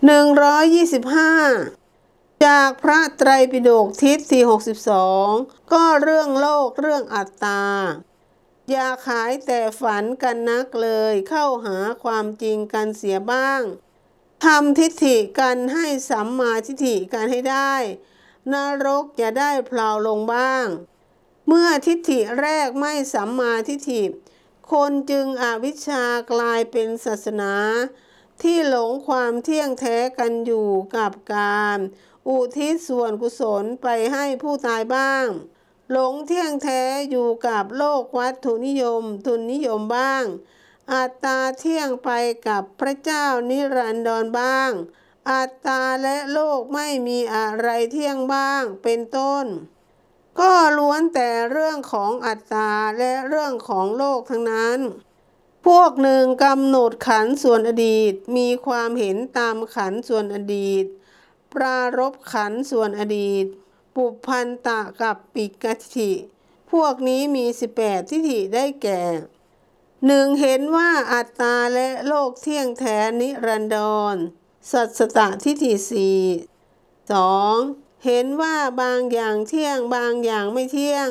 125 จากพระไตรปิฎกทิศที่62 ก็เรื่องโลกเรื่องอัตตา อย่าขายแต่ฝันกันนักเลยเข้าหาความจริงกันเสียบ้างทำทิฏฐิกันให้สัมมาทิฏฐิกันให้ได้นรกจะได้เพลาลงบ้าง เมื่อทิฏฐิแรกไม่สัมมาทิฏฐิ คนจึงอวิชชากลายเป็นศาสนา ที่หลงความเที่ยงแท้กันอยู่กับการ อุทิศส่วนกุศลไปให้ผู้ตายบ้าง หลงเที่ยงแท้อยู่กับโลกวัตถุนิยม ทุนนิยมบ้าง อัตตาเที่ยงไปกับพระเจ้านิรันดรบ้าง อัตตาและโลกไม่มีอะไรเที่ยงบ้างเป็นต้น ก็ล้วนแต่เรื่องของอัตตาและเรื่องของโลกทั้งนั้น พวกหนึ่งกำหนดขันส่วนอดีต มีความเห็นตามขันส่วนอดีต ปรารบขันส่วนอดีต ปุพันตะกับปิกทิฐิ พวกนี้มี 18 ทิฏฐิได้แก่หนึ่งเห็นว่าอัตตาและโลกเที่ยงแท้นิรันดร สัตสตะทิฏฐิสี่สองเห็นว่าบางอย่างเที่ยงบางอย่างไม่เที่ยง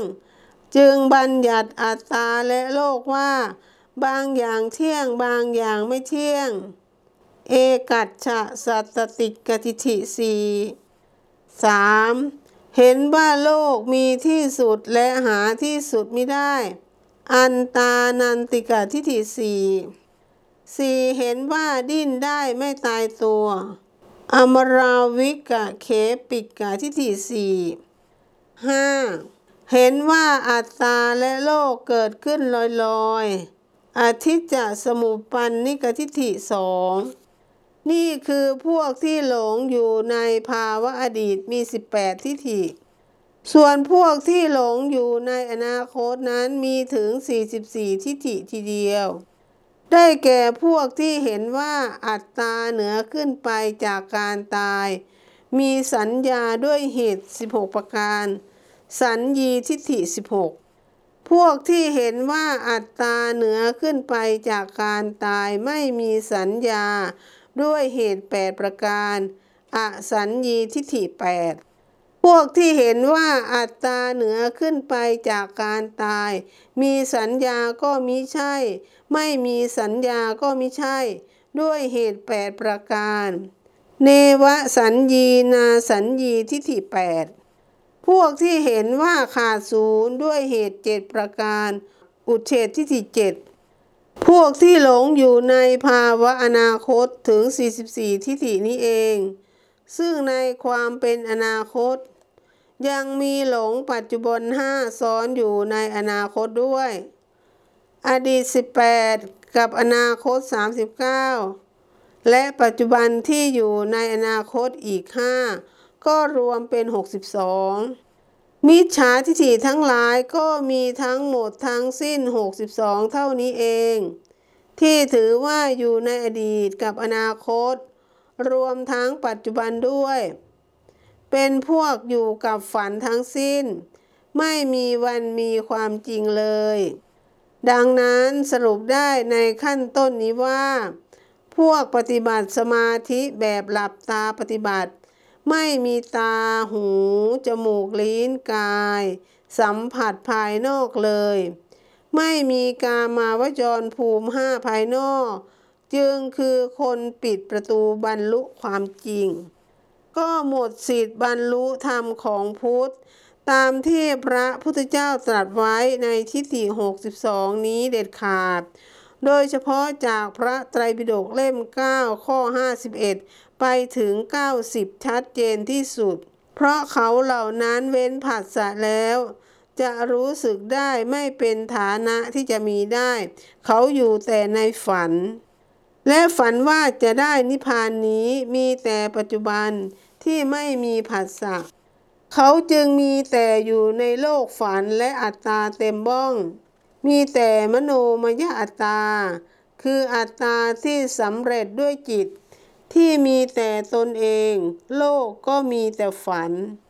จึงบัญญัติอัตตาและโลกว่า บางอย่างเที่ยงบางอย่างไม่เที่ยง เอกัจฉะสัตติกทิฏฐิสี่สามเห็นว่าโลกมีที่สุดและหาที่สุดไม่ได้ อันตานันติกาทิฏฐิสี่สี่เห็นว่าดิ้นได้ไม่ตายตัว อมราวิกะเคปิกะทิฏฐิสี่ห้าเห็นว่าอัตตาและโลกเกิดขึ้นลอยๆ อธิจจสมุปปันนิกทิฏฐิสองนี่คือพวกที่หลงอยู่ในภาวะอดีตมี 18 ทิฏฐิ ส่วนพวกที่หลงอยู่ในอนาคตนั้นมีถึง 44 ทิฏฐิทีเดียว ได้แก่พวกที่เห็นว่าอัตตาเหนือขึ้นไปจากการตาย มีสัญญาด้วยเหตุ 16 ประการ สัญญีทิฏฐิ 16 พวกที่เห็นว่าอัตตาเหนือขึ้นไปจากการตายไม่มีสัญญา ด้วยเหตุ 8 ประการอสัญญีทิฏฐิ8พวกที่เห็นว่าอัตตาเหนือขึ้นไปจากการตาย มีสัญญาก็มิใช่ ไม่มีสัญญาก็มิใช่ ด้วยเหตุ 8 ประการ เนวสัญญีนาสัญญีทิฏฐิ8 พวกที่เห็นว่าขาดศูนย์ด้วยเหตุ7ประการ อุเฉททิฏฐิ7พวกที่หลงอยู่ในภาวะอนาคตถึง 44 ทิฏฐินี้เอง ซึ่งในความเป็นอนาคต ยังมีหลงปัจจุบันห้าซ้อนอยู่ในอนาคตด้วย อดีต 18 กับอนาคต 39 และปัจจุบันที่อยู่ในอนาคตอีก 5 ก็รวมเป็น 62 มิจฉาทิฏฐิทั้งหลายก็มีทั้งหมดทั้งสิ้น 62 เท่านี้เอง ที่ถือว่าอยู่ในอดีตกับอนาคต รวมทั้งปัจจุบันด้วย เป็นพวกอยู่กับฝันทั้งสิ้น ไม่มีวันมีความจริงเลย ดังนั้นสรุปได้ในขั้นต้นนี้ว่า พวกปฏิบัติสมาธิแบบหลับตาปฏิบัติ ไม่มีตาหู จมูกลิ้นกาย สัมผัสภายนอกเลย ไม่มีกามาวจรภูมิห้าภายนอก จึงคือคนปิดประตูบรรลุความจริง ก็หมดสิทธิ์บรรลุธรรมของพุทธ ตามที่พระพุทธเจ้าตรัสไว้ในทิฏฐิ62 นี้เด็ดขาด โดยเฉพาะจากพระไตรปิฎกเล่ม 9 ข้อ 51 ไปถึง 90 ชัดเจนที่สุด เพราะเขาเหล่านั้นเว้นผัสสะแล้ว จะรู้สึกได้ไม่เป็นฐานะที่จะมีได้ เขาอยู่แต่ในฝัน และฝันว่าจะได้นิพพานนี้มีแต่ปัจจุบันที่ไม่มีผัสสะเขาจึงมีแต่อยู่ในโลกฝันและอัตตาเต็มบ้อง มีแต่มโนมยอัตตา คืออัตตาที่สำเร็จด้วยจิต ที่มีแต่ตนเอง โลกก็มีแต่ฝัน